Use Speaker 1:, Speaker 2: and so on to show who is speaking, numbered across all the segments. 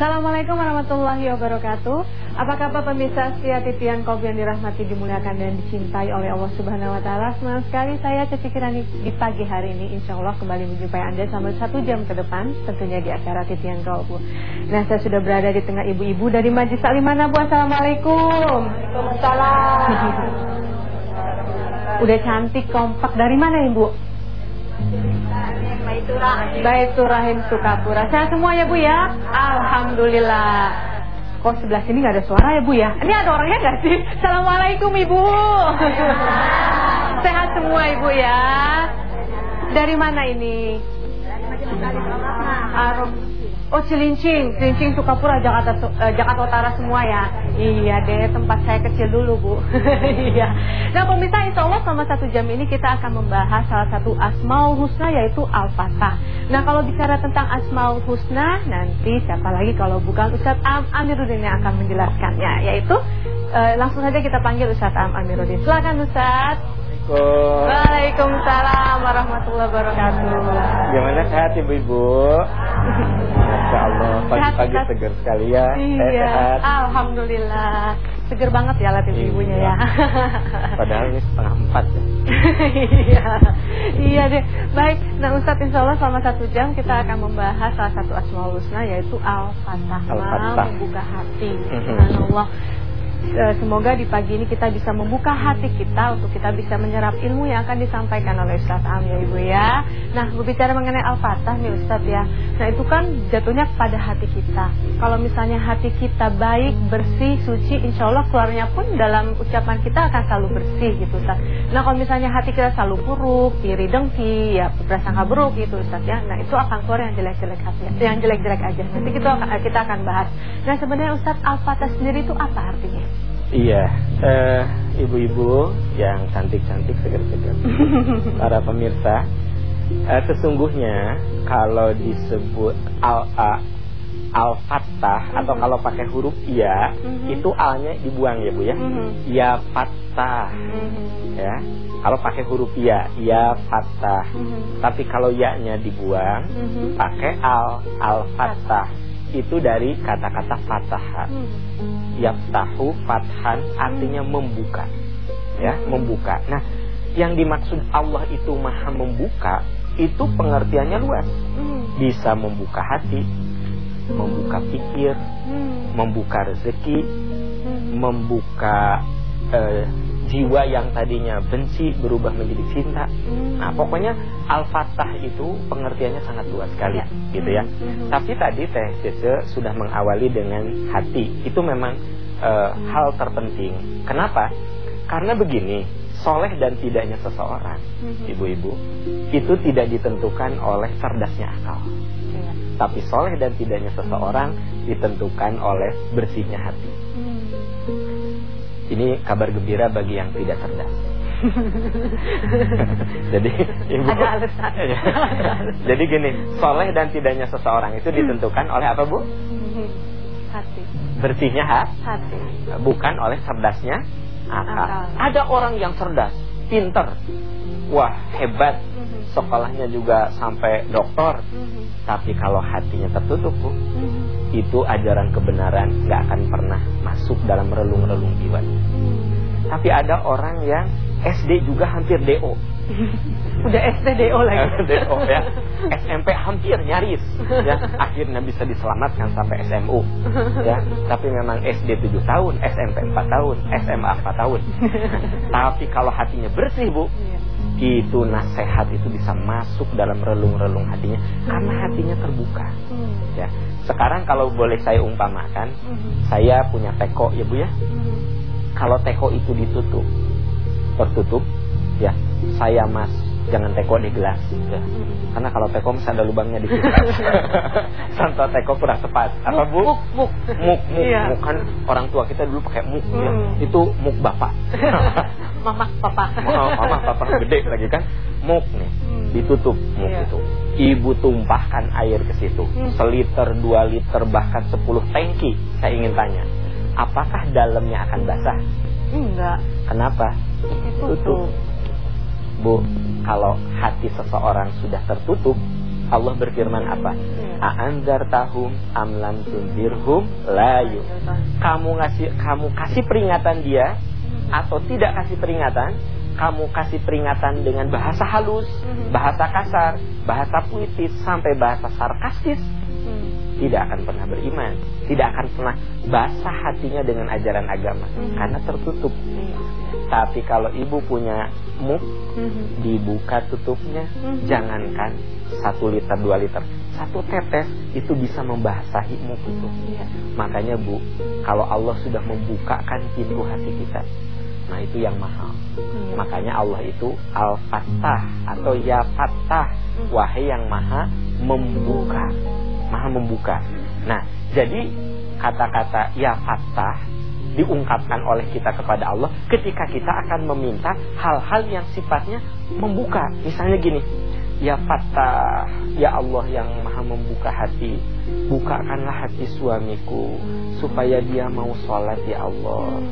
Speaker 1: Assalamualaikum warahmatullahi wabarakatuh. Apa kabar pemirsa setia titian kopi yang dirahmati, dimuliakan dan dicintai oleh Allah Subhanahu Wa Taala. Senang sekali saya Cici Kirani di pagi hari ini, insya Allah kembali menjumpai anda selama satu jam ke depan, tentunya di acara titian kopi. Nah, saya sudah berada di tengah ibu-ibu dari Majlis Taklim mana Bu? Assalamualaikum.
Speaker 2: Waalaikumsalam.
Speaker 1: Udah cantik, kompak. Dari mana Ibu? Baitur Rahim Sukapura. Sehat semua ya Bu ya? Alhamdulillah. Kok sebelah sini nggak ada suara ya Bu ya? Ini ada orangnya nggak sih? Assalamualaikum Ibu. Sehat semua Ibu ya. Dari mana ini? Arum. Oh Cilincing, Cilincing Sukapura Jakarta uh, Jakarta Utara semua ya. Iya deh, tempat saya kecil dulu bu. Iya. nah pemirsa Insya Allah selama satu jam ini kita akan membahas salah satu Asmaul Husna yaitu Al-Fatah. Nah kalau bicara tentang Asmaul Husna nanti siapa lagi kalau bukan Ustadz Am Amiruddin yang akan menjelaskannya yaitu uh, langsung saja kita panggil Ustadz Am Amiruddin. Silakan Ustadz. Waalaikumsalam warahmatullahi wabarakatuh.
Speaker 3: Gimana sehat ibu-ibu? Masya Allah, pagi-pagi seger sekali ya.
Speaker 1: Iya, sehat. Alhamdulillah. Seger banget ya lihat ibu-ibunya ya.
Speaker 3: Padahal ini setengah empat ya.
Speaker 1: iya, iya deh. Baik, nah Ustadz insya Allah selama satu jam kita akan membahas salah satu asmaul husna yaitu Al-Fatah.
Speaker 3: Al-Fatah.
Speaker 1: Membuka hati. Subhanallah. Eh, semoga di pagi ini kita bisa membuka hati kita untuk kita bisa menyerap ilmu yang akan disampaikan oleh Ustaz Am ya Ibu ya. Nah berbicara mengenai Al-Fatah nih Ustaz ya. Nah itu kan jatuhnya pada hati kita. Kalau misalnya hati kita baik, bersih, suci, insya Allah keluarnya pun dalam ucapan kita akan selalu bersih gitu Ustaz. Nah kalau misalnya hati kita selalu buruk, iri dengki, ya prasangka buruk gitu Ustaz ya. Nah itu akan keluar yang jelek-jelek hati, yang jelek-jelek aja. Nanti kita akan, kita akan bahas. Nah sebenarnya Ustaz Al-Fatah sendiri itu apa artinya?
Speaker 3: Iya, ibu-ibu uh, yang cantik-cantik seger-seger, para pemirsa, uh, sesungguhnya kalau disebut al uh, al fattah mm -hmm. atau kalau pakai huruf iya, mm -hmm. itu alnya dibuang ya bu ya, mm -hmm. ya fattah, mm -hmm. ya. Kalau pakai huruf ya fattah. Mm -hmm. Tapi kalau ya-nya dibuang, mm -hmm. pakai al al fattah itu dari kata-kata fathah. Hmm. Yaftahu fathan artinya membuka. Ya, membuka. Nah, yang dimaksud Allah itu Maha membuka itu pengertiannya luas. Hmm. Bisa membuka hati, membuka pikir, hmm. membuka rezeki, membuka eh, jiwa yang tadinya benci berubah menjadi cinta. Hmm. Nah, pokoknya Al-Fatah itu pengertiannya sangat luas sekali, ya. gitu ya. Hmm. Tapi tadi Teh Cece sudah mengawali dengan hati. Itu memang uh, hal terpenting. Kenapa? Karena begini, soleh dan tidaknya seseorang, hmm. ibu-ibu, itu tidak ditentukan oleh cerdasnya akal. Ya. Tapi soleh dan tidaknya seseorang ditentukan oleh bersihnya hati. Ini kabar gembira bagi yang tidak cerdas. Jadi ibu
Speaker 1: ada alasan.
Speaker 3: Ya. Jadi gini, soleh dan tidaknya seseorang itu ditentukan oleh apa bu?
Speaker 1: Hati.
Speaker 3: Bersihnya ha?
Speaker 1: hati.
Speaker 3: Bukan oleh cerdasnya akal. akal. Ada orang yang cerdas, pinter, wah hebat, mhm. sekolahnya juga sampai doktor. Mhm. Tapi kalau hatinya tertutup bu, mhm itu ajaran kebenaran nggak akan pernah masuk dalam relung-relung jiwa. Tapi ada orang yang SD juga hampir DO.
Speaker 1: Udah SD DO lagi.
Speaker 3: DO ya. SMP hampir nyaris ya. Akhirnya bisa diselamatkan sampai SMU ya. Tapi memang SD 7 tahun, SMP 4 tahun, SMA 4 tahun. Tapi kalau hatinya bersih, Bu, iya itu nasihat itu bisa masuk dalam relung-relung hatinya karena hatinya terbuka. Hmm. Ya. Sekarang kalau boleh saya umpamakan, hmm. saya punya teko ya Bu ya. Hmm. Kalau teko itu ditutup, tertutup, ya saya mas jangan teko di gelas. Ya. karena kalau teko masih ada lubangnya di situ. Contoh teko kurang tepat. Apa bu?
Speaker 1: Muk muk.
Speaker 3: Muk muk, iya. muk kan orang tua kita dulu pakai muk ya. hmm. ya itu muk bapak.
Speaker 1: Mama papa.
Speaker 3: Mama papa gede lagi kan. Muk nih. Hmm. ditutup muk iya. itu. Ibu tumpahkan air ke situ. Hmm. seliter dua liter bahkan sepuluh tangki saya ingin tanya. Apakah dalamnya akan basah?
Speaker 1: Enggak.
Speaker 3: Kenapa? Tutup Bu, kalau hati seseorang sudah tertutup, Allah berfirman apa? A'anzartahum am lam tunzirhum la yu. Kamu ngasih kamu kasih peringatan dia atau tidak kasih peringatan, kamu kasih peringatan dengan bahasa halus, bahasa kasar, bahasa puitis sampai bahasa sarkastis, tidak akan pernah beriman, tidak akan pernah basah hatinya dengan ajaran agama karena tertutup. Tapi kalau ibu punya muk, dibuka tutupnya, jangankan satu liter dua liter, satu tetes itu bisa membasahi muk itu. Makanya bu, kalau Allah sudah membukakan pintu hati kita, Nah itu yang mahal. Hmm. Makanya Allah itu Al-Fattah Atau Ya Fattah Wahai yang maha membuka Maha membuka. Nah jadi kata-kata Ya Fattah Diungkapkan oleh kita kepada Allah Ketika kita akan meminta Hal-hal yang sifatnya membuka. Misalnya gini Ya Fattah Ya Allah yang maha membuka hati Bukakanlah hati suamiku Supaya dia mau sholat ya Allah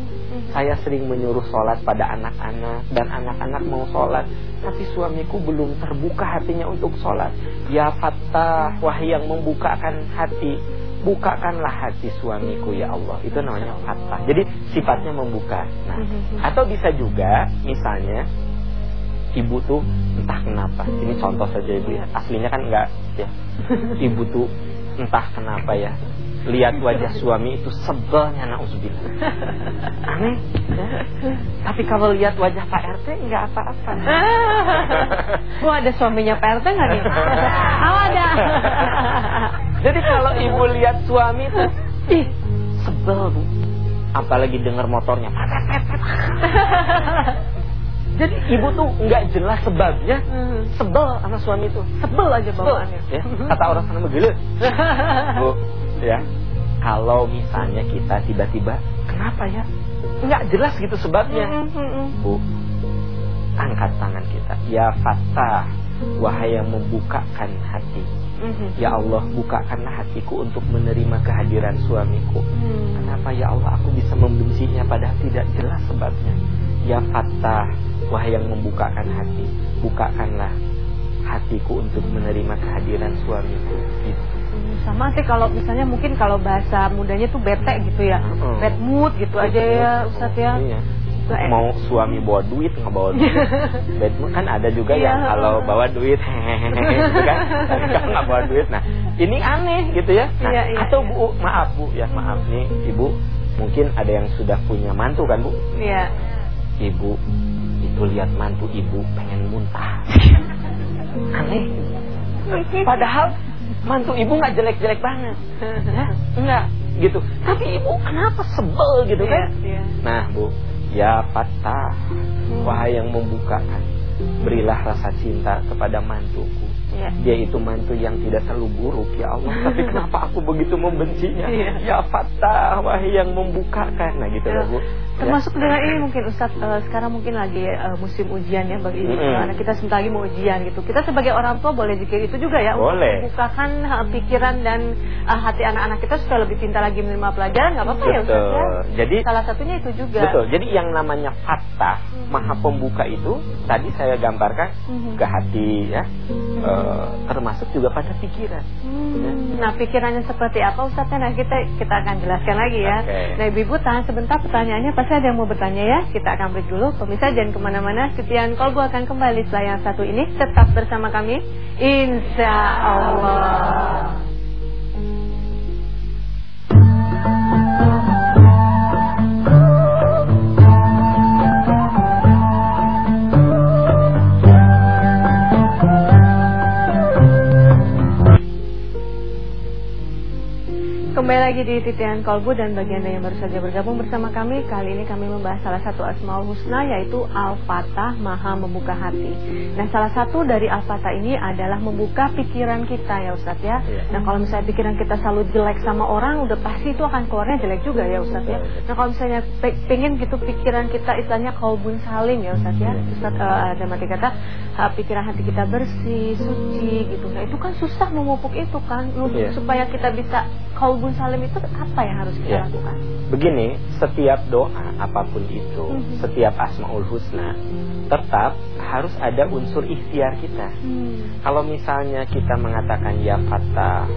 Speaker 3: saya sering menyuruh sholat pada anak-anak dan anak-anak mau sholat, tapi suamiku belum terbuka hatinya untuk sholat. Ya Fattah, wahai yang membukakan hati, bukakanlah hati suamiku ya Allah. Itu namanya Fattah. Jadi sifatnya membuka. Nah, atau bisa juga misalnya ibu tuh entah kenapa. Ini contoh saja ibu ya. Aslinya kan enggak ya. Ibu tuh entah kenapa ya lihat wajah suami itu sebelnya nauzubillah. Aneh. Ya? Tapi kalau lihat wajah Pak RT enggak apa-apa.
Speaker 1: Bu ada suaminya Pak RT enggak nih? Oh ada.
Speaker 3: Jadi kalau ibu lihat suami itu ih sebel Bu. Apalagi dengar motornya. Jadi ibu tuh nggak jelas sebabnya hmm. sebel sama suami itu.
Speaker 1: Sebel aja bawaannya.
Speaker 3: Ya, kata orang sana begitu. Bu, ya. Kalau misalnya kita tiba-tiba kenapa ya? Nggak jelas gitu sebabnya. Bu angkat tangan kita. Ya fatah wahai yang membukakan hati. Ya Allah bukakanlah hatiku untuk menerima kehadiran suamiku. Mm. kenapa ya Allah aku bisa membencinya padahal tidak jelas sebabnya? Ya fatah wahai yang membukakan hati. Bukakanlah hatiku untuk menerima kehadiran suamiku. Gitu
Speaker 1: sama sih kalau misalnya mungkin kalau bahasa mudanya tuh bete gitu ya. Hmm. bad mood gitu aja ya Ustaz ya. Iya.
Speaker 3: mau suami bawa duit nggak bawa duit. Bad mood kan ada juga iya. yang kalau bawa duit gitu kan? Kalau nggak bawa duit. Nah ini aneh gitu ya. Nah, iya, iya, atau bu maaf bu ya maaf nih ibu. Mungkin ada yang sudah punya mantu kan bu?
Speaker 1: Iya.
Speaker 3: Ibu itu lihat mantu ibu pengen muntah. Aneh. Padahal mantu ibu nggak jelek-jelek banget. Ya enggak gitu. Tapi ibu kenapa sebel gitu kan? yeah, yeah. nah bu ya patah. Wahai yang membukakan berilah rasa cinta kepada mantuku yeah. dia itu mantu yang tidak terlalu buruk ya Allah tapi kenapa aku begitu membencinya yeah. ya patah wahai yang membukakan nah gitu yeah. bu
Speaker 1: Termasuk ya. dengan ini mungkin Ustaz uh, sekarang mungkin lagi uh, musim ujian ya bagi mm -hmm. anak kita sebentar lagi mau ujian gitu. Kita sebagai orang tua boleh zikir itu juga ya
Speaker 3: boleh.
Speaker 1: untuk membukakan uh, pikiran dan uh, hati anak-anak kita supaya lebih pintar lagi menerima pelajaran nggak apa-apa ya Ustaz ya.
Speaker 3: Jadi
Speaker 1: salah satunya itu juga.
Speaker 3: Betul. Jadi yang namanya fatah hmm. maha pembuka itu tadi saya gambarkan hmm. ke hati ya. Hmm. Uh, termasuk juga pada pikiran.
Speaker 1: Hmm. Ya. Nah, pikirannya seperti apa Ustaz? Nah, kita kita akan jelaskan lagi ya. Okay. Nah, Ibu tahan sebentar pertanyaannya pas masih ada yang mau bertanya ya? Kita akan break dulu. Pemirsa jangan ke mana-mana. Setian Kolbu akan kembali setelah yang satu ini. Tetap bersama kami. Insya Allah. Kembali lagi di titian kolbu dan bagi anda yang baru saja bergabung bersama kami Kali ini kami membahas salah satu asmaul husna yaitu Al-Fatah Maha Membuka Hati. Nah salah satu dari Al-Fatah ini adalah membuka pikiran kita ya Ustadz ya. Iya. Nah kalau misalnya pikiran kita selalu jelek sama orang udah pasti itu akan keluarnya jelek juga ya Ustadz ya. Nah kalau misalnya pengen gitu pikiran kita istilahnya kolbun saling ya Ustadz ya. Iya. Ustadz uh, ada mati kata pikiran hati kita bersih, suci gitu. Nah, itu kan susah memupuk itu kan.
Speaker 3: Iya.
Speaker 1: supaya kita bisa kalbun salim itu apa yang harus kita
Speaker 3: Iya.
Speaker 1: lakukan?
Speaker 3: Begini, setiap doa apa pun itu,
Speaker 1: Mhm.
Speaker 3: setiap asmaul husna, tetap harus ada unsur ikhtiar kita.
Speaker 1: Hmm.
Speaker 3: Kalau misalnya kita mengatakan ya fatah,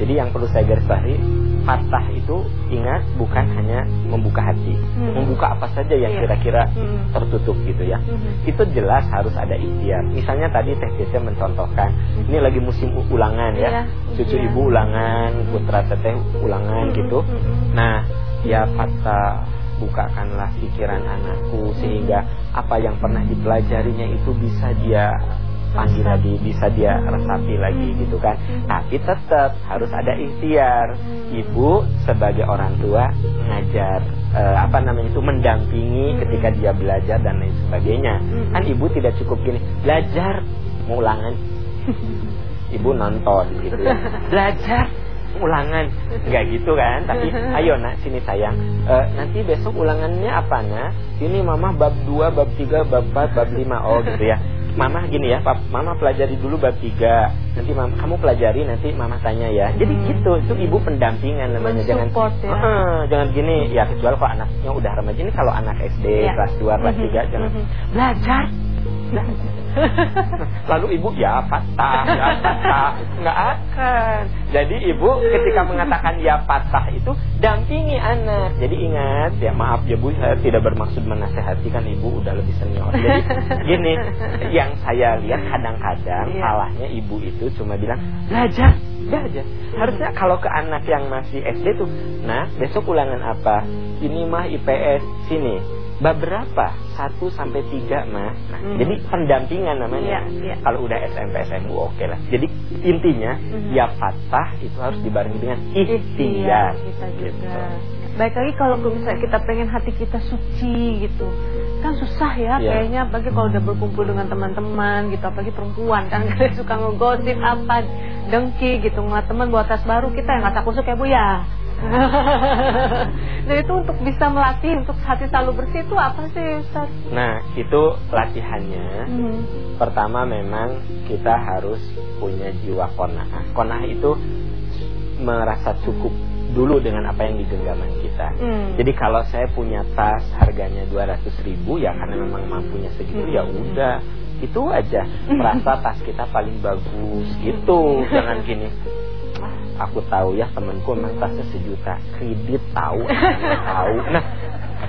Speaker 3: jadi yang perlu saya garis bawahi, fatah itu ingat bukan hanya membuka hati,
Speaker 1: Hmm.
Speaker 3: membuka apa saja yang
Speaker 1: Iya.
Speaker 3: kira-kira
Speaker 1: Hmm.
Speaker 3: tertutup gitu ya.
Speaker 1: Mhm.
Speaker 3: Itu jelas harus ada ikhtiar. Misalnya tadi Teh Cece mencontohkan, ini lagi musim ulangan ya,
Speaker 1: Iya,
Speaker 3: cucu
Speaker 1: iya.
Speaker 3: ibu ulangan, putra teteh ulangan
Speaker 1: Mhm,
Speaker 3: gitu.
Speaker 1: mhm.
Speaker 3: Nah, ya fatah bukakanlah pikiran anakku sehingga apa yang pernah dipelajarinya itu bisa dia panggil lagi, bisa dia resapi lagi gitu kan. Tapi tetap harus ada ikhtiar. Ibu sebagai orang tua ngajar eh, apa namanya itu mendampingi ketika dia belajar dan lain sebagainya. Kan ibu tidak cukup gini, belajar mau ulangan. Ibu nonton gitu ya. Belajar ulangan nggak gitu kan tapi ayo nak sini sayang Eh, nanti besok ulangannya apa nak ini mama bab 2 bab 3 bab 4 bab 5 oh gitu ya mama gini ya pap, mama pelajari dulu bab 3 nanti mama, kamu pelajari nanti mama tanya ya. Jadi
Speaker 1: Hmm.
Speaker 3: gitu itu ibu pendampingan namanya. Jangan
Speaker 1: ya.
Speaker 3: Heeh, jangan gini. Ya kecuali kalau anaknya udah remaja. Ini kalau anak SD
Speaker 1: Iya.
Speaker 3: kelas 2 kelas
Speaker 1: Mhm,
Speaker 3: 3 jangan.
Speaker 1: Mhm.
Speaker 3: belajar. Belajar Lalu ibu ya patah, ya patah, nggak akan. Jadi ibu ketika mengatakan ya patah itu dampingi anak. Jadi ingat ya maaf ya bu saya tidak bermaksud menasehati kan ibu udah lebih senior. Jadi gini yang saya lihat kadang-kadang
Speaker 1: Iya.
Speaker 3: salahnya ibu itu cuma bilang belajar belajar. Harusnya kalau ke anak yang masih SD tuh, nah besok ulangan apa? Ini mah IPS sini. Bab berapa? 1 sampai 3 mas nah,
Speaker 1: Hmm.
Speaker 3: Jadi pendampingan namanya
Speaker 1: Iya, iya.
Speaker 3: Kalau udah SMP, SMU oke lah Jadi intinya
Speaker 1: Mhm.
Speaker 3: Ya fatah itu harus dibarengi dengan ikhtiar
Speaker 1: kita
Speaker 3: Gitu.
Speaker 1: juga. Baik lagi kalau misalnya kita pengen hati kita suci gitu. Kan susah ya
Speaker 3: Iya.
Speaker 1: kayaknya apalagi kalau udah berkumpul dengan teman-teman gitu apalagi perempuan kan kalian suka ngegosip apa dengki gitu ngeliat teman bawa tas baru kita yang nggak kusuk ya Bu ya. nah itu untuk bisa melatih untuk hati selalu bersih itu apa sih Ustaz?
Speaker 3: Nah itu latihannya
Speaker 1: Hmm.
Speaker 3: Pertama memang kita harus punya jiwa kona'ah Kona'ah itu merasa cukup dulu dengan apa yang di genggaman kita.
Speaker 1: Hmm.
Speaker 3: Jadi kalau saya punya tas harganya 200 ribu ya karena memang mampunya segitu ya udah. Itu aja. Merasa tas kita paling bagus gitu. Jangan gini. "Ah, aku tahu ya temanku emang tasnya sejuta. Kredit tahu tahu. Nah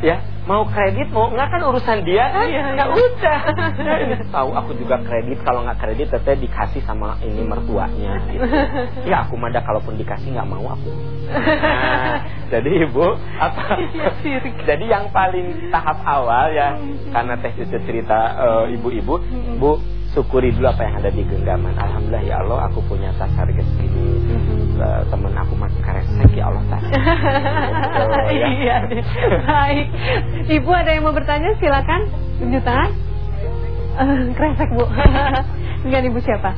Speaker 3: ya mau kredit mau nggak kan urusan dia kan?
Speaker 1: Iya,
Speaker 3: nggak
Speaker 1: iya.
Speaker 3: usah. Tahu aku juga kredit. Kalau nggak kredit teteh dikasih sama ini mertuanya. Gitu. ya aku mada kalaupun dikasih nggak mau aku. Nah, jadi ibu apa?
Speaker 1: Iya,
Speaker 3: jadi yang paling tahap awal ya karena teh cerita eh, ibu-ibu
Speaker 1: Hmm.
Speaker 3: bu syukuri dulu apa yang ada di genggaman alhamdulillah ya Allah aku punya tas harga segini
Speaker 1: Hmm.
Speaker 3: Eh, temen aku makin karesek ya Allah tas Gitu, ya.
Speaker 1: iya, baik. Ibu ada yang mau bertanya? Silakan. Tunjuk tangan. Eh, kresek bu. Dengan ibu siapa?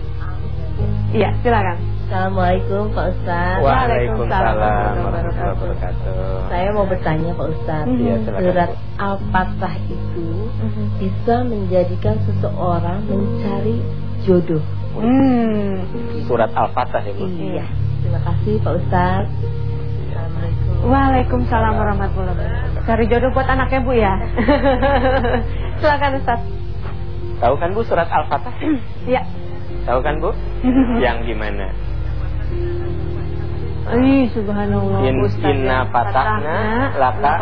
Speaker 1: Iya, silakan.
Speaker 2: Assalamualaikum Pak Ustaz
Speaker 3: Waalaikumsalam
Speaker 1: warahmatullahi
Speaker 3: warahmatullahi wabarakatuh
Speaker 2: Saya mau bertanya Pak Ustaz
Speaker 3: silakan,
Speaker 2: Surat. Al-Fatah itu bisa menjadikan seseorang mencari jodoh
Speaker 1: Hmm.
Speaker 3: surat al-fatah ya bu
Speaker 2: Iya Terima kasih Pak Ustaz Assalamualaikum
Speaker 1: Waalaikumsalam warahmatullahi wabarakatuh. Cari jodoh buat anaknya bu ya. silakan Ustaz.
Speaker 3: tahu kan bu surat al-fatah
Speaker 1: Iya.
Speaker 3: tahu kan bu yang gimana
Speaker 1: Ih, subhanallah.
Speaker 3: In,
Speaker 1: Ustaz,
Speaker 3: inna
Speaker 1: ya.
Speaker 3: patahna laka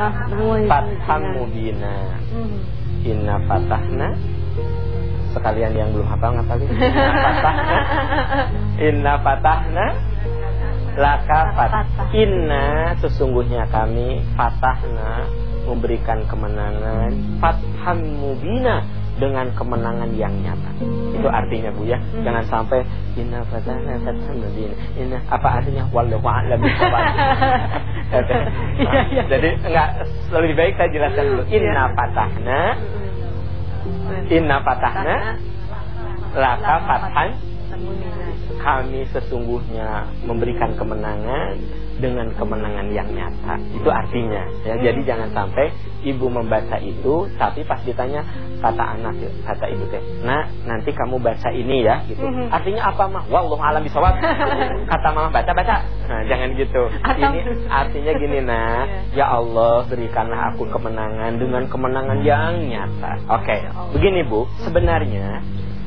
Speaker 3: fatham mubina.
Speaker 1: Hmm.
Speaker 3: inna patahna sekalian yang belum hafal ngapalin? Inna patahna inna patahna laka fat inna sesungguhnya kami fatahna memberikan kemenangan fatham mubina dengan kemenangan yang nyata. Itu artinya bu ya. Jangan sampai inna fatahna fatham mubina inna apa artinya? Wallahu a'lam
Speaker 1: Iya, iya.
Speaker 3: jadi enggak lebih baik saya jelaskan dulu. Inna fatahna. Inna fatahna. Laka fathan. Kami sesungguhnya memberikan kemenangan dengan kemenangan yang nyata. Itu artinya ya. Jadi jangan sampai ibu membaca itu tapi pas ditanya kata anak kata ibu teh nah nanti kamu baca ini ya gitu.
Speaker 1: Mhm.
Speaker 3: artinya apa mah wallahu alam bisawab. Kata mama baca baca. Nah jangan gitu.
Speaker 1: Atau-
Speaker 3: ini artinya gini nah ya Allah berikanlah aku kemenangan dengan kemenangan yang nyata. Oke
Speaker 1: Ya Allah.
Speaker 3: begini bu. Sebenarnya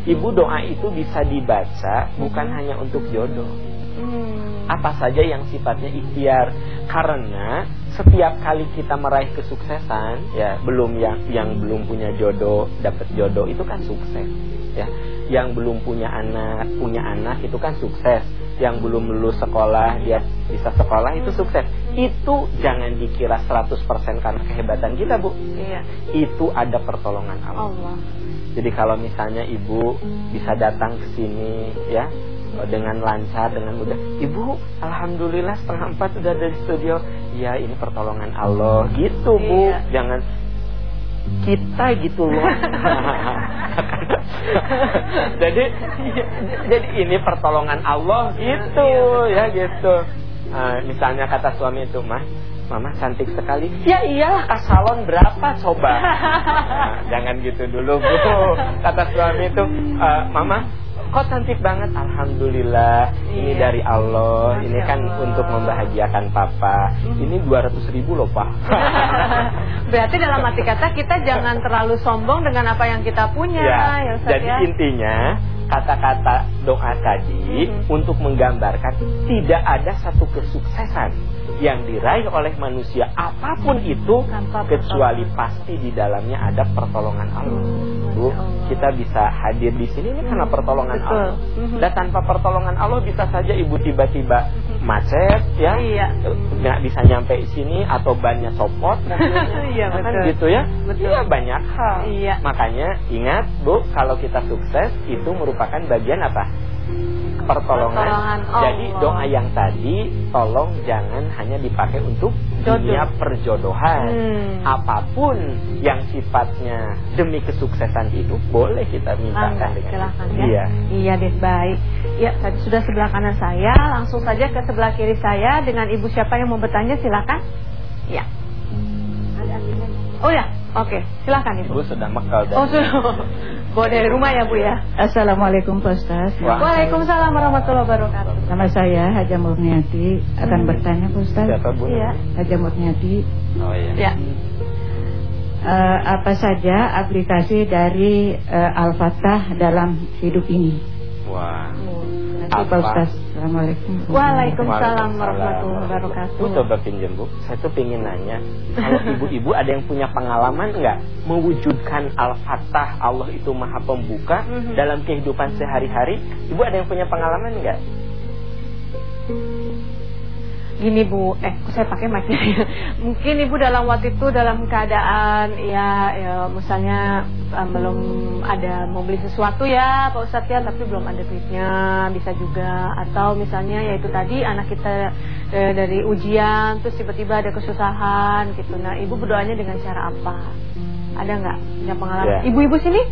Speaker 3: ibu doa itu bisa dibaca bukan hanya untuk jodoh.
Speaker 1: Hmm.
Speaker 3: apa saja yang sifatnya ikhtiar. Karena setiap kali kita meraih kesuksesan ya belum yang yang belum punya jodoh dapat jodoh itu kan sukses ya. Yang belum punya anak punya anak itu kan sukses. Yang belum lulus sekolah dia bisa sekolah itu sukses. Itu jangan dikira 100% karena kehebatan kita Bu.
Speaker 1: Iya.
Speaker 3: itu ada pertolongan Allah.
Speaker 1: Allah.
Speaker 3: jadi kalau misalnya ibu bisa datang ke sini ya dengan lancar dengan mudah, ibu alhamdulillah setengah empat sudah ada di studio. Ya ini pertolongan Allah gitu bu,
Speaker 1: Iya.
Speaker 3: jangan kita gitu loh. jadi jadi ini pertolongan Allah gitu ya gitu. Nah, misalnya kata suami itu mah Mama cantik sekali Ya iyalah ke salon berapa coba Nah, Jangan gitu dulu bu Kata suami itu "Eh, Mama kok cantik banget Alhamdulillah Ini
Speaker 1: Iya.
Speaker 3: dari Allah Ini
Speaker 1: Masya
Speaker 3: kan
Speaker 1: Allah.
Speaker 3: untuk membahagiakan papa Ini 200 ribu loh pak
Speaker 1: Berarti dalam arti kata kita jangan terlalu sombong dengan apa yang kita punya
Speaker 3: Ya,
Speaker 1: Ustaz,
Speaker 3: jadi
Speaker 1: ya.
Speaker 3: intinya kata-kata doa tadi
Speaker 1: Mhm.
Speaker 3: untuk menggambarkan tidak ada satu kesuksesan yang diraih oleh manusia apa pun itu
Speaker 1: Tanpa
Speaker 3: kecuali
Speaker 1: pertolongan.
Speaker 3: pasti di dalamnya ada pertolongan Allah.
Speaker 1: Hmm,
Speaker 3: Bu, kita bisa hadir di sini ini karena pertolongan
Speaker 1: Betul.
Speaker 3: Allah. Dan tanpa pertolongan Allah bisa saja ibu tiba-tiba macet ya.
Speaker 1: Iya.
Speaker 3: nggak bisa nyampe sini atau bannya copot mobilnya.
Speaker 1: Iya,
Speaker 3: Kan
Speaker 1: betul.
Speaker 3: gitu ya
Speaker 1: Betul.
Speaker 3: Iya banyak hal
Speaker 1: Iya.
Speaker 3: makanya ingat bu kalau kita sukses itu merupakan bagian apa pertolongan,
Speaker 1: Pertolongan Allah.
Speaker 3: jadi doa yang tadi tolong jangan hanya dipakai untuk
Speaker 1: Jodoh.
Speaker 3: dunia perjodohan
Speaker 1: Hmm.
Speaker 3: apa pun yang sifatnya demi kesuksesan hidup boleh kita mintakan dengan
Speaker 1: silakan
Speaker 3: itu.
Speaker 1: ya.
Speaker 3: iya
Speaker 1: Iya deh baik. Ya tadi sudah sebelah kanan saya, langsung saja ke sebelah kiri saya dengan ibu siapa yang mau bertanya silakan. Ya. Oh ya, oke, silakan ibu.
Speaker 3: ibu sudah mekal dan
Speaker 1: Oh sudah. Bawa dari rumah ya bu ya.
Speaker 2: Assalamualaikum Pak Ustaz.
Speaker 1: Waalaikumsalam warahmatullahi wabarakatuh.
Speaker 2: Nama saya Haja Murniati Akan
Speaker 1: Hmm.
Speaker 2: bertanya Pak Ustaz
Speaker 3: siapa bu
Speaker 1: Iya.
Speaker 2: Haja Murniati
Speaker 3: oh iya
Speaker 1: Ya.
Speaker 2: eh, Apa saja aplikasi dari eh, Al-Fatah dalam hidup ini
Speaker 3: wah
Speaker 2: Nanti Pak
Speaker 3: Apa?
Speaker 2: Ustaz Assalamualaikum
Speaker 1: Waalaikumsalam warahmatullahi wabarakatuh.
Speaker 3: Bu coba pinjam bu, saya tuh pingin nanya, kalau ibu-ibu ada yang punya pengalaman nggak mewujudkan al-fatah Allah itu maha pembuka
Speaker 1: Mhm.
Speaker 3: dalam kehidupan sehari-hari? Ibu ada yang punya pengalaman nggak?
Speaker 1: Gini bu, eh kok saya pakai mic Mungkin ibu dalam waktu itu dalam keadaan ya, ya misalnya eh, belum ada mau beli sesuatu ya Pak Ustadz ya, tapi belum ada duitnya bisa juga. Atau misalnya ya itu tadi anak kita eh, dari ujian terus tiba-tiba ada kesusahan gitu. Nah ibu berdoanya dengan cara apa? Ada nggak punya pengalaman?
Speaker 3: Ya.
Speaker 1: Ibu-ibu sini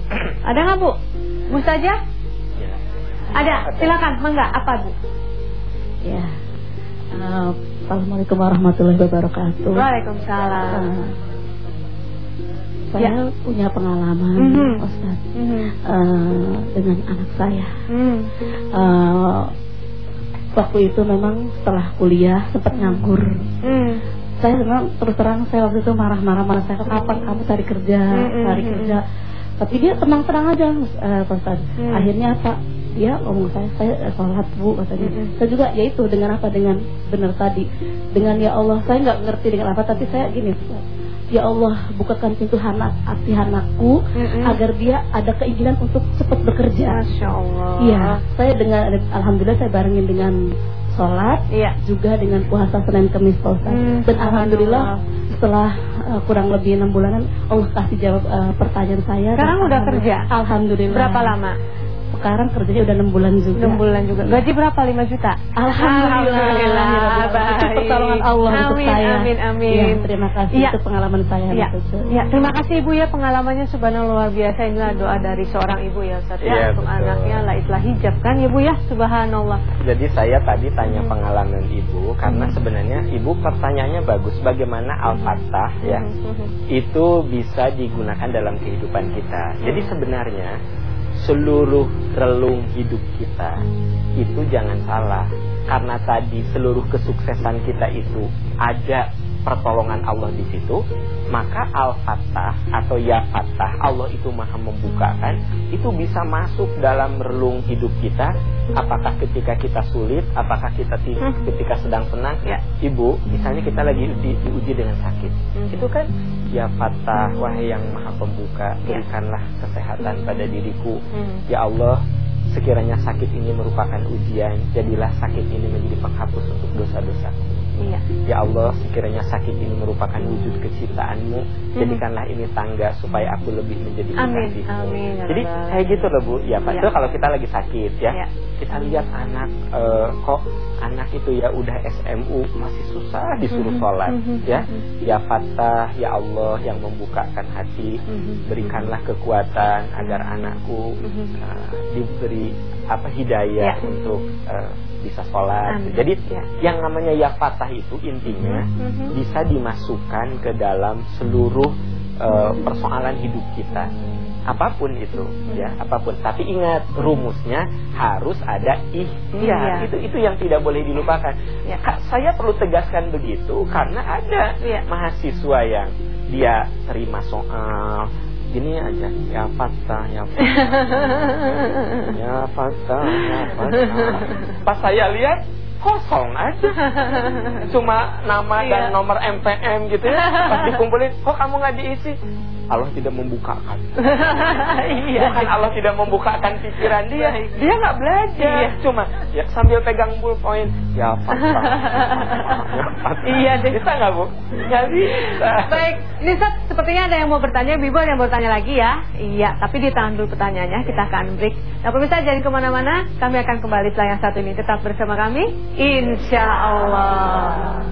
Speaker 1: ada nggak bu? Bu saja?
Speaker 3: Ya.
Speaker 1: Ada, silakan, mangga apa bu?
Speaker 2: Ya Eh, Assalamualaikum warahmatullahi wabarakatuh
Speaker 1: Waalaikumsalam.
Speaker 2: Eh, Saya
Speaker 1: Ya.
Speaker 2: punya pengalaman
Speaker 1: Mhm.
Speaker 2: Ustaz
Speaker 1: Mhm.
Speaker 2: eh, Dengan anak saya
Speaker 1: Hmm.
Speaker 2: Eh, waktu itu memang setelah kuliah sempat nganggur.
Speaker 1: Hmm.
Speaker 2: Saya memang terus terang saya waktu itu marah-marah marah saya kapan kamu cari kerja,
Speaker 1: Mm-mm.
Speaker 2: cari kerja. Tapi dia tenang-tenang aja, Pak Ustaz.
Speaker 1: Mm.
Speaker 2: Akhirnya apa? Dia ngomong saya, saya eh, sholat bu katanya. Saya juga ya itu dengan apa? Dengan benar tadi, dengan ya Allah. Saya nggak ngerti dengan apa, tapi saya gini. Ya Allah, bukakan pintu anak hati anakku
Speaker 1: Mm-mm.
Speaker 2: agar dia ada keinginan untuk cepat bekerja.
Speaker 1: Masya Allah.
Speaker 2: Iya, saya dengan alhamdulillah saya barengin dengan sholat,
Speaker 1: Iya.
Speaker 2: juga dengan puasa Senin Kamis Ustaz.
Speaker 1: Hmm,
Speaker 2: Dan alhamdulillah setelah uh, kurang lebih enam bulanan Allah kasih jawab uh, pertanyaan saya.
Speaker 1: Sekarang udah kerja?
Speaker 2: Alhamdulillah.
Speaker 1: Berapa lama?
Speaker 2: Sekarang kerjanya udah enam bulan juga.
Speaker 1: 6 bulan juga. Gaji berapa? 5 juta?
Speaker 2: Alhamdulillah.
Speaker 1: Alhamdulillah.
Speaker 2: Itu
Speaker 1: Baik.
Speaker 2: pertolongan Allah untuk
Speaker 1: Amin,
Speaker 2: saya.
Speaker 1: amin, amin.
Speaker 2: Ya, terima kasih
Speaker 1: Iya.
Speaker 2: itu pengalaman saya.
Speaker 1: Ya,
Speaker 2: betul.
Speaker 1: ya, terima kasih Ibu ya pengalamannya subhanallah luar biasa inilah doa dari seorang ibu ya Ustaz ya
Speaker 3: Iya,
Speaker 1: untuk
Speaker 3: betul.
Speaker 1: anaknya la islah hijab kan ya Bu ya subhanallah.
Speaker 3: Jadi saya tadi tanya pengalaman ibu karena sebenarnya ibu pertanyaannya bagus. Bagaimana al-fatah ya
Speaker 1: Mhm.
Speaker 3: itu bisa digunakan dalam kehidupan kita. Jadi sebenarnya seluruh relung hidup kita. Itu jangan salah karena tadi seluruh kesuksesan kita itu ada pertolongan Allah di situ, maka al-fatah atau ya fatah Allah itu maha membukakan itu bisa masuk dalam relung hidup kita apakah ketika kita sulit, apakah kita
Speaker 1: Hmm.
Speaker 3: ketika sedang senang.
Speaker 1: Ya.
Speaker 3: Ibu, misalnya kita lagi di, diuji dengan sakit.
Speaker 1: Hmm.
Speaker 3: Itu kan ya fatah wahai yang maha pembuka,
Speaker 1: Ya.
Speaker 3: berikanlah kesehatan pada diriku.
Speaker 1: Hmm.
Speaker 3: Ya Allah, sekiranya sakit ini merupakan ujian, jadilah sakit ini menjadi penghapus untuk dosa-dosaku.
Speaker 1: Iya.
Speaker 3: Ya Allah, sekiranya sakit ini merupakan wujud kecintaanmu, jadikanlah ini tangga supaya aku lebih menjadi
Speaker 1: Hmm. Amin,
Speaker 3: kekasihmu.
Speaker 1: amin, ya
Speaker 3: Jadi kayak gitu loh Bu. Ya Pak,
Speaker 1: Ya.
Speaker 3: kalau kita lagi sakit ya.
Speaker 1: Ya.
Speaker 3: Kita lihat anak eh, kok anak itu ya udah SMU masih susah disuruh
Speaker 1: Mhm,
Speaker 3: sholat
Speaker 1: mhm,
Speaker 3: ya.
Speaker 1: mhm.
Speaker 3: Ya Fatah, ya Allah yang membukakan hati,
Speaker 1: Mhm.
Speaker 3: berikanlah kekuatan agar anakku
Speaker 1: Mhm.
Speaker 3: eh, diberi apa hidayah
Speaker 1: Ya.
Speaker 3: untuk eh, bisa sholat.
Speaker 1: Amin.
Speaker 3: Jadi
Speaker 1: Ya.
Speaker 3: yang namanya ya fatah itu intinya
Speaker 1: Mhm.
Speaker 3: bisa dimasukkan ke dalam seluruh eh, persoalan hidup kita. Apa pun itu, ya, apa pun. Tapi ingat rumusnya harus ada ikhtiar.
Speaker 1: Iya.
Speaker 3: Itu itu yang tidak boleh dilupakan.
Speaker 1: Ya.
Speaker 3: Kak, saya perlu tegaskan begitu karena ada
Speaker 1: Iya.
Speaker 3: mahasiswa yang dia terima soal gini aja. Ya fatah ya fatah ya fatah ya fatah pas saya lihat kosong aja. Cuma nama
Speaker 1: Iya.
Speaker 3: dan nomor MPM gitu ya. Pas dikumpulin kok kamu nggak diisi Allah tidak membukakan
Speaker 1: Iya.
Speaker 3: bukan Allah tidak membukakan pikiran dia dia nggak belajar
Speaker 1: Iya.
Speaker 3: cuma ya sambil pegang bullpoint ya fatah
Speaker 1: Iya deh.
Speaker 3: bisa nggak bu nggak bisa
Speaker 1: Baik, Nisa sepertinya ada yang mau bertanya, Bibo ada yang mau bertanya lagi ya. Iya, tapi ditahan dulu pertanyaannya, kita akan break. Nah pemirsa jangan ke mana-mana, kami akan kembali setelah yang satu ini. Tetap bersama kami, Insya Allah.